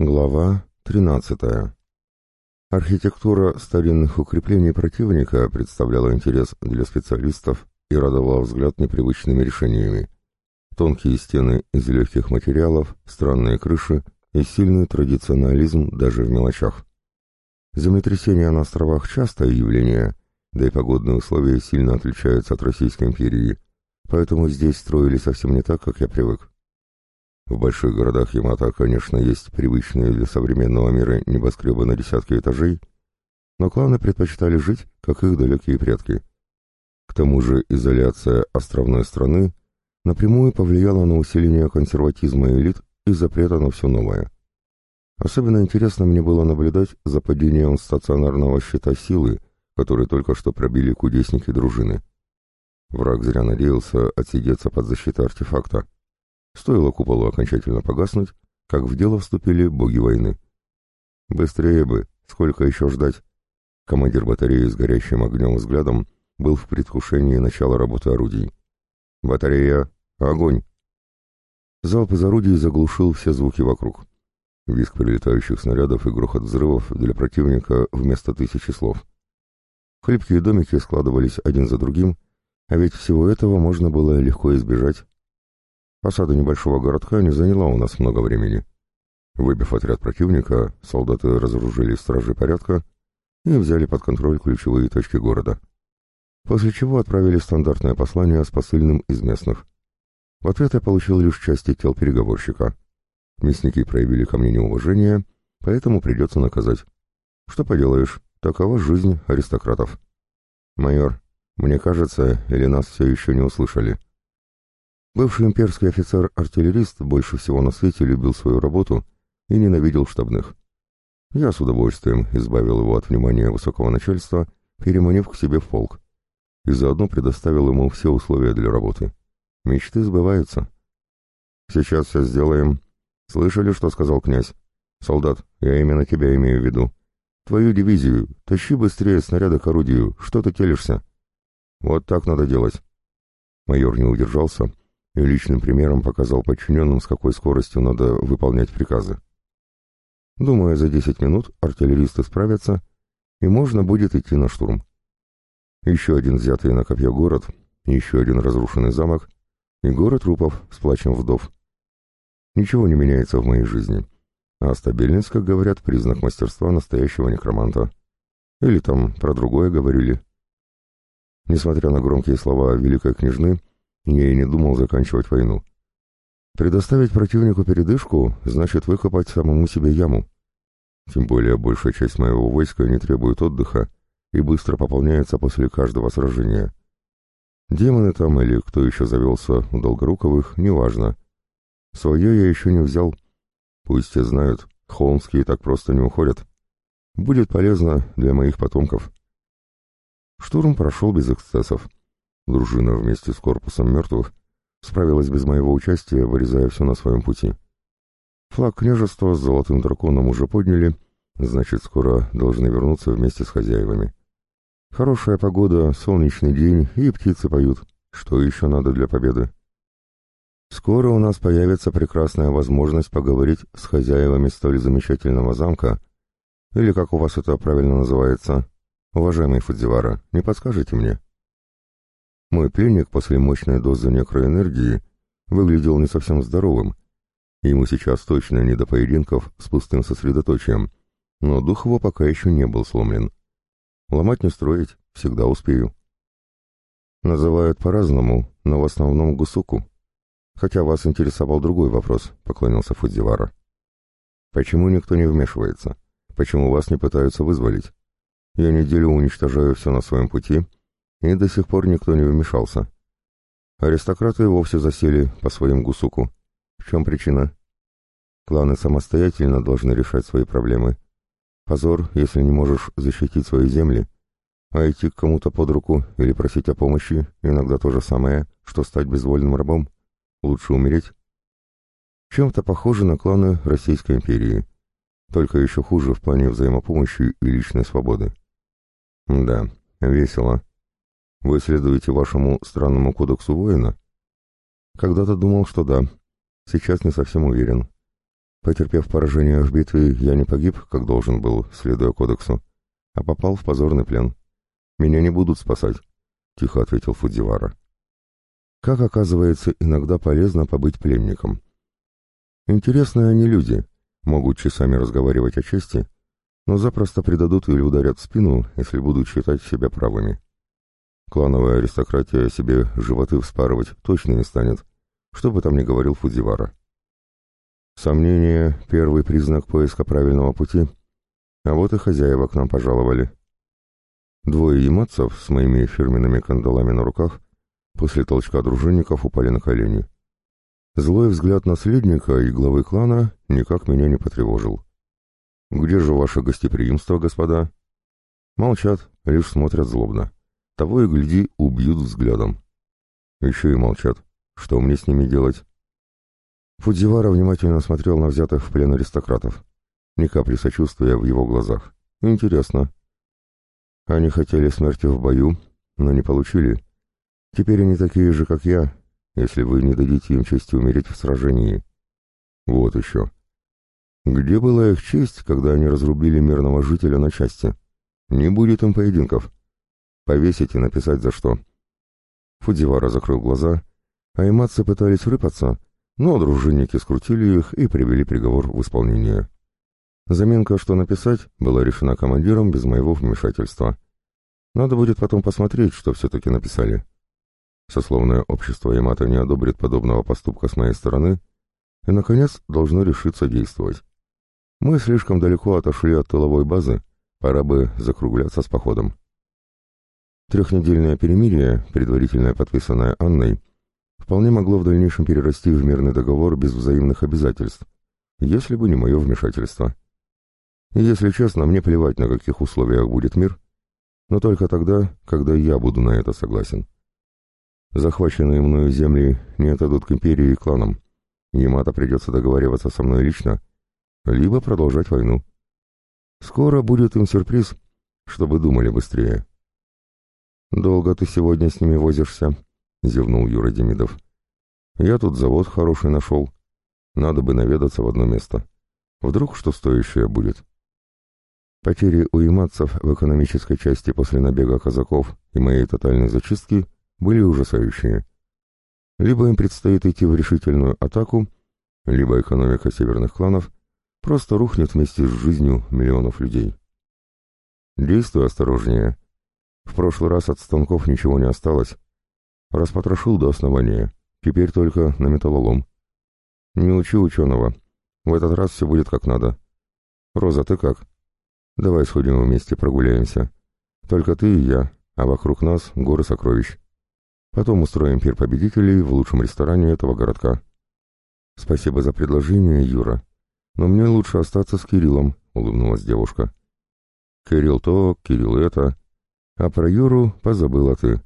Глава 13. Архитектура старинных укреплений противника представляла интерес для специалистов и радовала взгляд непривычными решениями. Тонкие стены из легких материалов, странные крыши и сильный традиционализм даже в мелочах. Землетрясения на островах – частое явление, да и погодные условия сильно отличаются от Российской империи, поэтому здесь строили совсем не так, как я привык. В больших городах Ямато, конечно, есть привычные для современного мира небоскребы на десятки этажей, но кланы предпочитали жить, как их далекие предки. К тому же изоляция островной страны напрямую повлияла на усиление консерватизма элит и запрета на все новое. Особенно интересно мне было наблюдать за падением стационарного щита силы, который только что пробили кудесники дружины. Враг зря надеялся отсидеться под защитой артефакта. Стоило куполу окончательно погаснуть, как в дело вступили боги войны. «Быстрее бы! Сколько еще ждать?» Командир батареи с горящим огнем взглядом был в предвкушении начала работы орудий. «Батарея! Огонь!» Залп из орудий заглушил все звуки вокруг. Визг прилетающих снарядов и грохот взрывов для противника вместо тысячи слов. Хлипкие домики складывались один за другим, а ведь всего этого можно было легко избежать, Осада небольшого городка не заняла у нас много времени. Выбив отряд противника, солдаты разоружили стражи порядка и взяли под контроль ключевые точки города. После чего отправили стандартное послание с посыльным из местных. В ответ я получил лишь части тел переговорщика. Мясники проявили ко мне неуважение, поэтому придется наказать. Что поделаешь, такова жизнь аристократов. Майор, мне кажется, или нас все еще не услышали. Бывший имперский офицер-артиллерист больше всего на свете любил свою работу и ненавидел штабных. Я с удовольствием избавил его от внимания высокого начальства, переманив к себе в полк, и заодно предоставил ему все условия для работы. Мечты сбываются. «Сейчас все сделаем. Слышали, что сказал князь? Солдат, я именно тебя имею в виду. Твою дивизию, тащи быстрее снаряды к орудию, что ты телишься?» «Вот так надо делать». Майор не удержался и личным примером показал подчиненным, с какой скоростью надо выполнять приказы. Думаю, за 10 минут артиллеристы справятся, и можно будет идти на штурм. Еще один взятый на копье город, еще один разрушенный замок и город трупов с плачем вдов. Ничего не меняется в моей жизни, а стабильность, как говорят, признак мастерства настоящего некроманта. Или там про другое говорили. Несмотря на громкие слова великой княжны, я и не думал заканчивать войну. Предоставить противнику передышку значит выкопать самому себе яму. Тем более большая часть моего войска не требует отдыха и быстро пополняется после каждого сражения. Демоны там или кто еще завелся у Долгоруковых, неважно. Свое я еще не взял. Пусть все знают, холмские так просто не уходят. Будет полезно для моих потомков. Штурм прошел без эксцессов. Дружина вместе с корпусом мертвых справилась без моего участия, вырезая все на своем пути. Флаг княжества с золотым драконом уже подняли, значит, скоро должны вернуться вместе с хозяевами. Хорошая погода, солнечный день и птицы поют. Что еще надо для победы? Скоро у нас появится прекрасная возможность поговорить с хозяевами столь замечательного замка, или как у вас это правильно называется. Уважаемый Фудзивара, не подскажете мне? Мой пленник после мощной дозы некроэнергии выглядел не совсем здоровым. Ему сейчас точно не до поединков с пустым сосредоточием, но дух его пока еще не был сломлен. Ломать не строить, всегда успею. Называют по-разному, но в основном гусуку. Хотя вас интересовал другой вопрос, поклонился Фудзивара. Почему никто не вмешивается? Почему вас не пытаются вызволить? Я неделю уничтожаю все на своем пути, и до сих пор никто не вмешался. Аристократы вовсе засели по своим гусуку. В чем причина? Кланы самостоятельно должны решать свои проблемы. Позор, если не можешь защитить свои земли, а идти к кому-то под руку или просить о помощи иногда то же самое, что стать безвольным рабом. Лучше умереть. Чем-то похоже на кланы Российской империи, только еще хуже в плане взаимопомощи и личной свободы. Да, весело. Вы следуете вашему странному кодексу воина? Когда-то думал, что да. Сейчас не совсем уверен. Потерпев поражение в битве, я не погиб, как должен был, следуя кодексу, а попал в позорный плен. Меня не будут спасать, — тихо ответил Фудзивара. Как оказывается, иногда полезно побыть пленником. Интересные они люди, могут часами разговаривать о чести, но запросто предадут или ударят в спину, если будут считать себя правыми. Клановая аристократия себе животы вспарывать точно не станет, что бы там ни говорил Фудзивара. Сомнение — первый признак поиска правильного пути, а вот и хозяева к нам пожаловали. Двое яматцев с моими фирменными кандалами на руках после толчка дружинников упали на колени. Злой взгляд наследника и главы клана никак меня не потревожил. «Где же ваше гостеприимство, господа?» Молчат, лишь смотрят злобно. Того и гляди, убьют взглядом. Еще и молчат. Что мне с ними делать? Фудзивара внимательно смотрел на взятых в плен аристократов. Ни капли сочувствия в его глазах. Интересно. Они хотели смерти в бою, но не получили. Теперь они такие же, как я, если вы не дадите им чести умереть в сражении. Вот еще. Где была их честь, когда они разрубили мирного жителя на части? Не будет им поединков. Повесить и написать за что. Фудзивара закрыл глаза, а иматцы пытались рыпаться, но дружинники скрутили их и привели приговор в исполнение. Заминка, что написать, была решена командиром без моего вмешательства. Надо будет потом посмотреть, что все-таки написали. Сословное общество Ямато не одобрит подобного поступка с моей стороны и, наконец, должно решиться действовать. Мы слишком далеко отошли от тыловой базы, пора бы закругляться с походом. Трехнедельное перемирие, предварительно подписанное Анной, вполне могло в дальнейшем перерасти в мирный договор без взаимных обязательств, если бы не мое вмешательство. И если честно, мне плевать, на каких условиях будет мир, но только тогда, когда я буду на это согласен. Захваченные мною земли не отдадут к империи и кланам. Ямато придется договариваться со мной лично, либо продолжать войну. Скоро будет им сюрприз, чтобы думали быстрее. «Долго ты сегодня с ними возишься?» — зевнул Юра Демидов. «Я тут завод хороший нашел. Надо бы наведаться в одно место. Вдруг что стоящее будет?» Потери у имадцев в экономической части после набега казаков и моей тотальной зачистки были ужасающие. Либо им предстоит идти в решительную атаку, либо экономика северных кланов просто рухнет вместе с жизнью миллионов людей. Действуй осторожнее. В прошлый раз от станков ничего не осталось. Распотрошил до основания. Теперь только на металлолом. Не учи ученого. В этот раз все будет как надо. Роза, ты как? Давай сходим вместе, прогуляемся. Только ты и я, а вокруг нас горы сокровищ. Потом устроим пир победителей в лучшем ресторане этого городка. Спасибо за предложение, Юра. Но мне лучше остаться с Кириллом, улыбнулась девушка. Кирилл то, Кирилл это. А про Юру позабыла ты.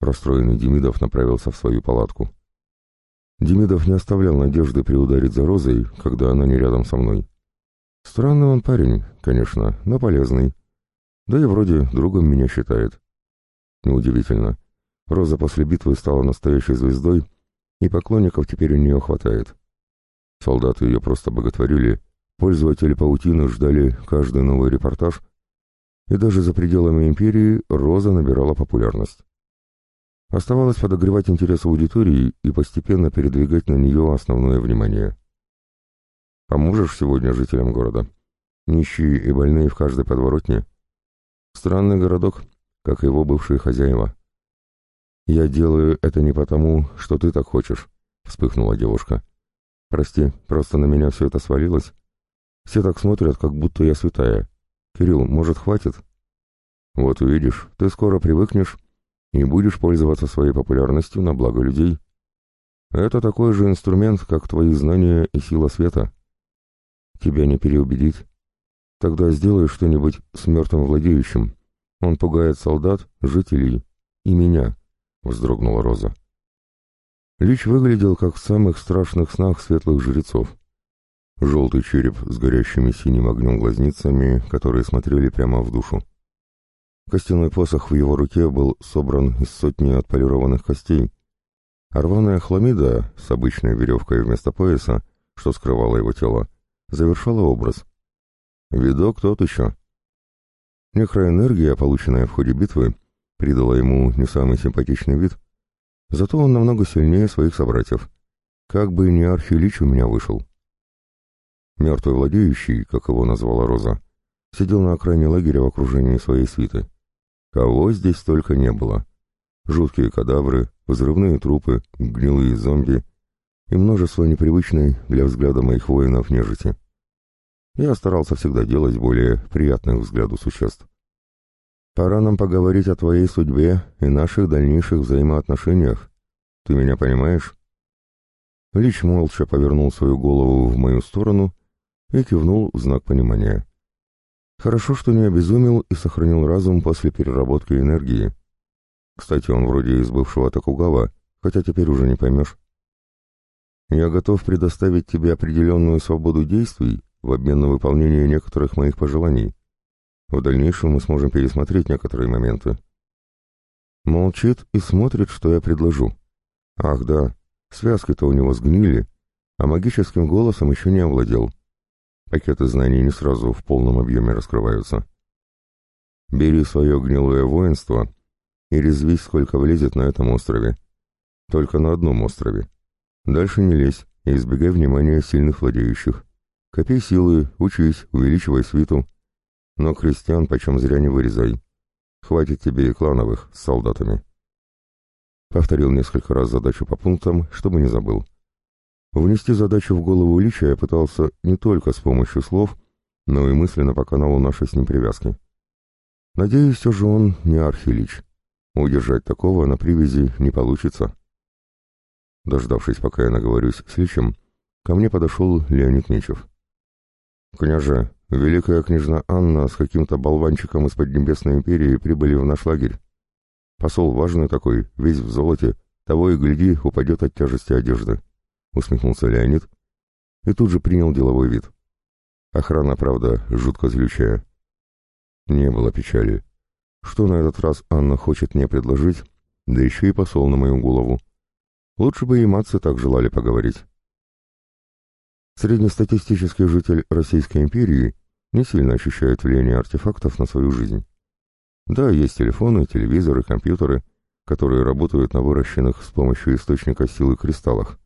Расстроенный Демидов направился в свою палатку. Демидов не оставлял надежды приударить за Розой, когда она не рядом со мной. Странный он парень, конечно, но полезный. Да и вроде другом меня считает. Неудивительно. Роза после битвы стала настоящей звездой, и поклонников теперь у нее хватает. Солдаты ее просто боготворили, пользователи паутины ждали каждый новый репортаж, и даже за пределами империи Роза набирала популярность. Оставалось подогревать интерес аудитории и постепенно передвигать на нее основное внимание. Поможешь сегодня жителям города? Нищие и больные в каждой подворотне. Странный городок, как его бывшие хозяева. Я делаю это не потому, что ты так хочешь, вспыхнула девушка. Прости, просто на меня все это свалилось. Все так смотрят, как будто я святая. Кирилл, может, хватит? Вот увидишь, ты скоро привыкнешь и будешь пользоваться своей популярностью на благо людей. Это такой же инструмент, как твои знания и сила света. Тебя не переубедить. Тогда сделай что-нибудь с мертвым владеющим. Он пугает солдат, жителей и меня, — вздрогнула Роза. Лич выглядел, как в самых страшных снах светлых жрецов. Желтый череп с горящими синим огнем глазницами, которые смотрели прямо в душу. Костяной посох в его руке был собран из сотни отполированных костей, а хламида с обычной веревкой вместо пояса, что скрывало его тело, завершала образ. Видок тот еще. Некроэнергия, полученная в ходе битвы, придала ему не самый симпатичный вид, зато он намного сильнее своих собратьев. Как бы не архилич у меня вышел. Мертвый владеющий, как его назвала Роза, сидел на окраине лагеря в окружении своей свиты. Кого здесь только не было. Жуткие кадавры, взрывные трупы, гнилые зомби и множество непривычной для взгляда моих воинов нежити. Я старался всегда делать более приятных взгляду существ. Пора нам поговорить о твоей судьбе и наших дальнейших взаимоотношениях. Ты меня понимаешь?» Лич молча повернул свою голову в мою сторону и кивнул в знак понимания. Хорошо, что не обезумел и сохранил разум после переработки энергии. Кстати, он вроде из бывшего Токугава, хотя теперь уже не поймешь. Я готов предоставить тебе определенную свободу действий в обмен на выполнение некоторых моих пожеланий. В дальнейшем мы сможем пересмотреть некоторые моменты. Молчит и смотрит, что я предложу. Ах да, связки-то у него сгнили, а магическим голосом еще не овладел. Пакеты знаний не сразу в полном объеме раскрываются. Бери свое гнилое воинство и резвись, сколько влезет на этом острове. Только на одном острове. Дальше не лезь и избегай внимания сильных владеющих. Копи силы, учись, увеличивай свиту. Но крестьян почем зря не вырезай. Хватит тебе и клановых с солдатами. Повторил несколько раз задачу по пунктам, чтобы не забыл. Внести задачу в голову Лича я пытался не только с помощью слов, но и мысленно по каналу нашей с ним привязки. Надеюсь, все же он не архилич. Удержать такого на привязи не получится. Дождавшись, пока я наговорюсь с Личем, ко мне подошел Леонид Мечев. «Княже, великая княжна Анна с каким-то болванчиком из Поднебесной империи прибыли в наш лагерь. Посол важный такой, весь в золоте, того и гляди, упадет от тяжести одежды», — усмехнулся Леонид и тут же принял деловой вид. Охрана, правда, жутко злючая. Не было печали. Что на этот раз Анна хочет мне предложить, да еще и посол на мою голову. Лучше бы и матцы так желали поговорить. Среднестатистический житель Российской империи не сильно ощущает влияние артефактов на свою жизнь. Да, есть телефоны, телевизоры, компьютеры, которые работают на выращенных с помощью источника силы кристаллах.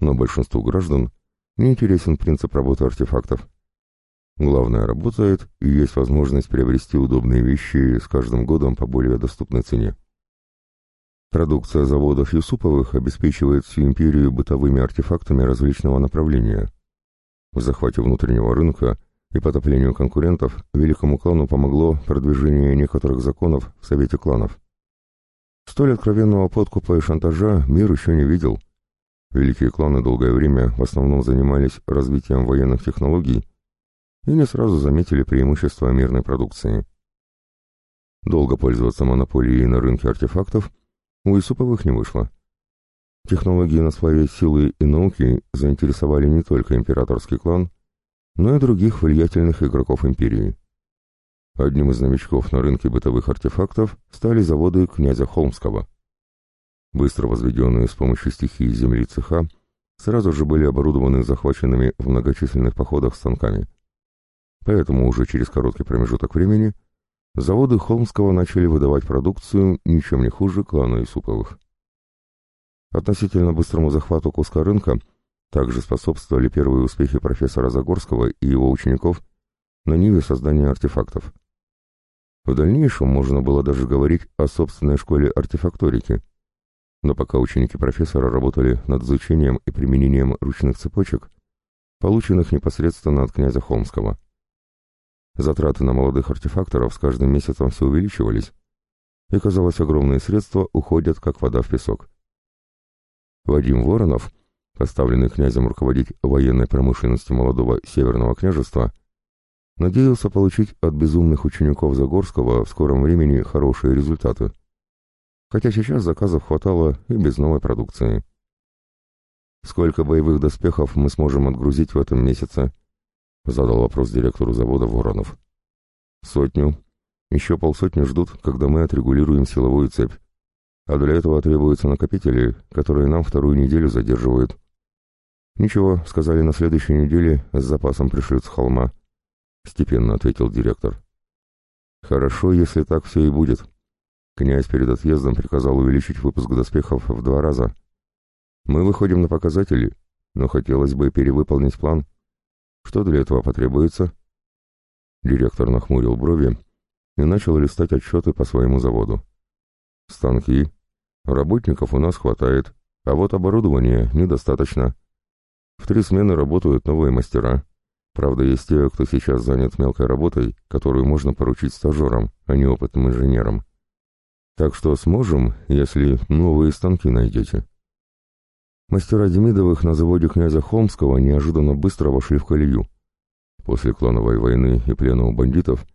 Но большинству граждан не интересен принцип работы артефактов. Главное, работает и есть возможность приобрести удобные вещи с каждым годом по более доступной цене. Продукция заводов Юсуповых обеспечивает всю империю бытовыми артефактами различного направления. В захвате внутреннего рынка и потоплению конкурентов великому клану помогло продвижение некоторых законов в Совете кланов. Столь откровенного подкупа и шантажа мир еще не видел. Великие кланы долгое время в основном занимались развитием военных технологий и не сразу заметили преимущества мирной продукции. Долго пользоваться монополией на рынке артефактов у Исуповых не вышло. Технологии на славе силы и науки заинтересовали не только императорский клан, но и других влиятельных игроков империи. Одним из новичков на рынке бытовых артефактов стали заводы князя Холмского. Быстро возведенные с помощью стихии земли цеха сразу же были оборудованы захваченными в многочисленных походах станками. Поэтому уже через короткий промежуток времени – заводы Холмского начали выдавать продукцию ничем не хуже клана Исуповых. Относительно быстрому захвату куска рынка также способствовали первые успехи профессора Загорского и его учеников на ниве создания артефактов. В дальнейшем можно было даже говорить о собственной школе артефакторики, но пока ученики профессора работали над изучением и применением ручных цепочек, полученных непосредственно от князя Холмского. Затраты на молодых артефакторов с каждым месяцем все увеличивались, и, казалось, огромные средства уходят, как вода в песок. Вадим Воронов, поставленный князем руководить военной промышленностью молодого Северного княжества, надеялся получить от безумных учеников Загорского в скором времени хорошие результаты. Хотя сейчас заказов хватало и без новой продукции. Сколько боевых доспехов мы сможем отгрузить в этом месяце? — задал вопрос директору завода Воронов. «Сотню. Еще полсотни ждут, когда мы отрегулируем силовую цепь. А для этого требуются накопители, которые нам вторую неделю задерживают. «Ничего, сказали, на следующей неделе с запасом пришлют с холма», — степенно ответил директор. «Хорошо, если так все и будет. Князь перед отъездом приказал увеличить выпуск доспехов в два раза. Мы выходим на показатели, но хотелось бы перевыполнить план. Что для этого потребуется?» Директор нахмурил брови и начал листать отчеты по своему заводу. «Станки. Работников у нас хватает, а вот оборудования недостаточно. В три смены работают новые мастера. Правда, есть те, кто сейчас занят мелкой работой, которую можно поручить стажерам, а не опытным инженерам. Так что сможем, если новые станки найдете. Мастера Демидовых на заводе князя Холмского неожиданно быстро вошли в колею. После клановой войны и плена у бандитов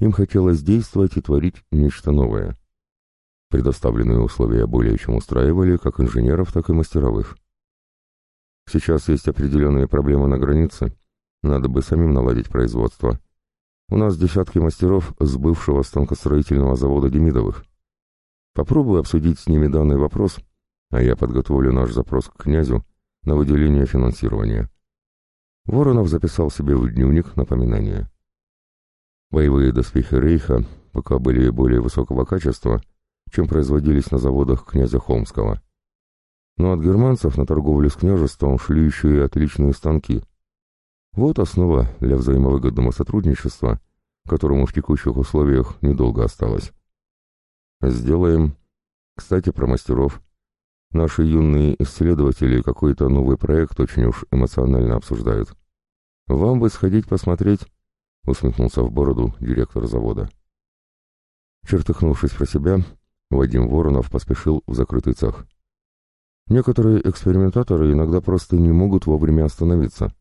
им хотелось действовать и творить нечто новое. Предоставленные условия более чем устраивали как инженеров, так и мастеровых. Сейчас есть определенные проблемы на границе. Надо бы самим наладить производство. У нас десятки мастеров с бывшего станкостроительного завода Демидовых. Попробую обсудить с ними данный вопрос, а я подготовлю наш запрос к князю на выделение финансирования. Воронов записал себе в дневник напоминание. Боевые доспехи Рейха пока были более высокого качества, чем производились на заводах князя Холмского. Но от германцев на торговлю с княжеством шли еще и отличные станки. Вот основа для взаимовыгодного сотрудничества, которому в текущих условиях недолго осталось. Сделаем. Кстати, про мастеров. Наши юные исследователи какой-то новый проект очень уж эмоционально обсуждают. Вам бы сходить посмотреть, усмехнулся в бороду директор завода. Чертыхнувшись про себя, Вадим Воронов поспешил в закрытый цех. Некоторые экспериментаторы иногда просто не могут вовремя остановиться.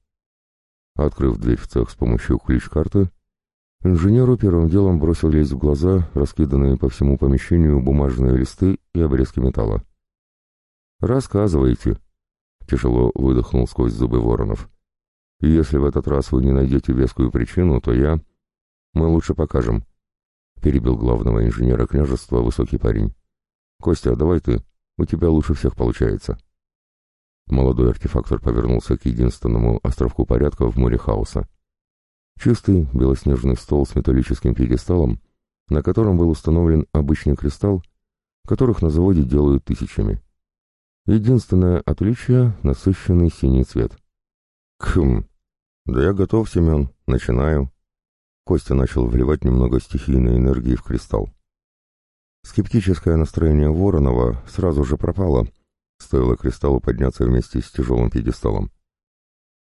Открыв дверь в цех с помощью ключ-карты, инженеру первым делом бросились в глаза раскиданные по всему помещению бумажные листы и обрезки металла. «Рассказывайте», — тяжело выдохнул сквозь зубы Воронов. «Если в этот раз вы не найдете вескую причину, то я...» «Мы лучше покажем», — перебил главного инженера княжества высокий парень. «Костя, давай ты, у тебя лучше всех получается». Молодой артефактор повернулся к единственному островку порядка в море хаоса. Чистый белоснежный стол с металлическим пьедесталом, на котором был установлен обычный кристалл, которых на заводе делают тысячами. Единственное отличие — насыщенный синий цвет. «Кхм! Да я готов, Семен, начинаю!» Костя начал вливать немного стихийной энергии в кристалл. Скептическое настроение Воронова сразу же пропало, стоило кристаллу подняться вместе с тяжелым пьедесталом.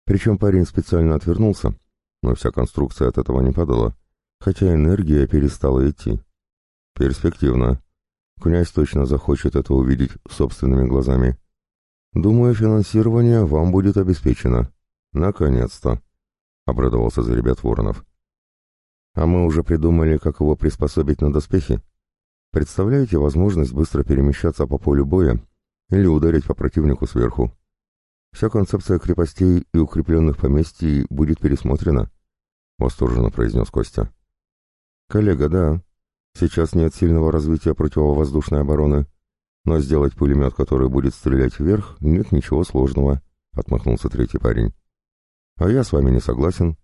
Причем парень специально отвернулся, но вся конструкция от этого не падала, хотя энергия перестала идти. Перспективно. Князь точно захочет это увидеть собственными глазами. Думаю, финансирование вам будет обеспечено. Наконец-то, — обрадовался за ребят Воронов. А мы уже придумали, как его приспособить на доспехи. Представляете возможность быстро перемещаться по полю боя или ударить по противнику сверху? Вся концепция крепостей и укрепленных поместий будет пересмотрена, — восторженно произнес Костя. Коллега, да, сейчас нет сильного развития противовоздушной обороны, но сделать пулемет, который будет стрелять вверх, нет ничего сложного, — отмахнулся третий парень. А я с вами не согласен.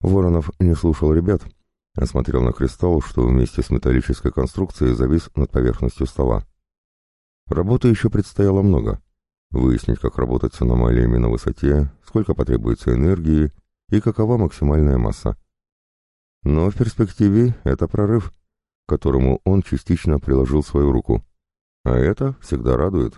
Воронов не слушал ребят, — Осмотрел на кристалл, что вместе с металлической конструкцией завис над поверхностью стола. Работы еще предстояло много. Выяснить, как работать с аномалиями на высоте, сколько потребуется энергии и какова максимальная масса. Но в перспективе это прорыв, к которому он частично приложил свою руку. А это всегда радует.